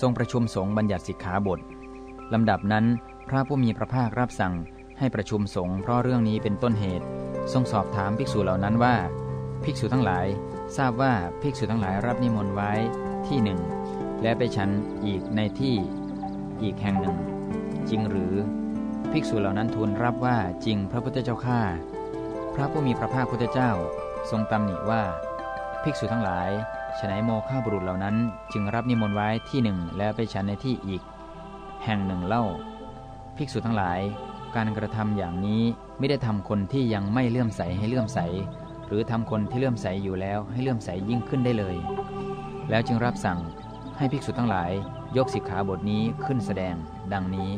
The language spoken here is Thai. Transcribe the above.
ทรงประชุมสงฆ์บัญญัติสิกขาบทลำดับนั้น พระผู้มีพระภาครับสั่งให้ประชุมสงฆ์เพราะเรื่องนี้เป็นต้นเหตุ ทรงสอบถามภิกษุเหล่านั้นว่า ภิกษุทั้งหลาย ทราบว่าภิกษุทั้งหลายรับนิมนต์ไว้ที่หนึ่งและไปฉันอีกในที่อีกแห่งหนึ่ง จริงหรือภิกษุเหล่านั้นทูลรับว่าจริงพระพุทธเจ้าข้าพระผู้มีพระภาคพุทธเจ้า ทรงตำหนิว่า ภิกษุทั้งหลาย ฉนัยโมฆะบุรุษเหล่านั้น จึงรับนิมนต์ไว้ที่หนึ่งแล้วไปฉันในที่อีก แห่งหนึ่งเล่า ภิกษุทั้งหลาย การกระทำอย่างนี้ไม่ได้ทำคนที่ยังไม่เลื่อมใสให้เลื่อมใส หรือทำคนที่เลื่อมใสอยู่แล้วให้เลื่อมใสยิ่งขึ้นได้เลย แล้วจึงรับสั่งให้ภิกษุทั้งหลาย ยกสิกขาบทนี้ขึ้นแสดง ดังนี้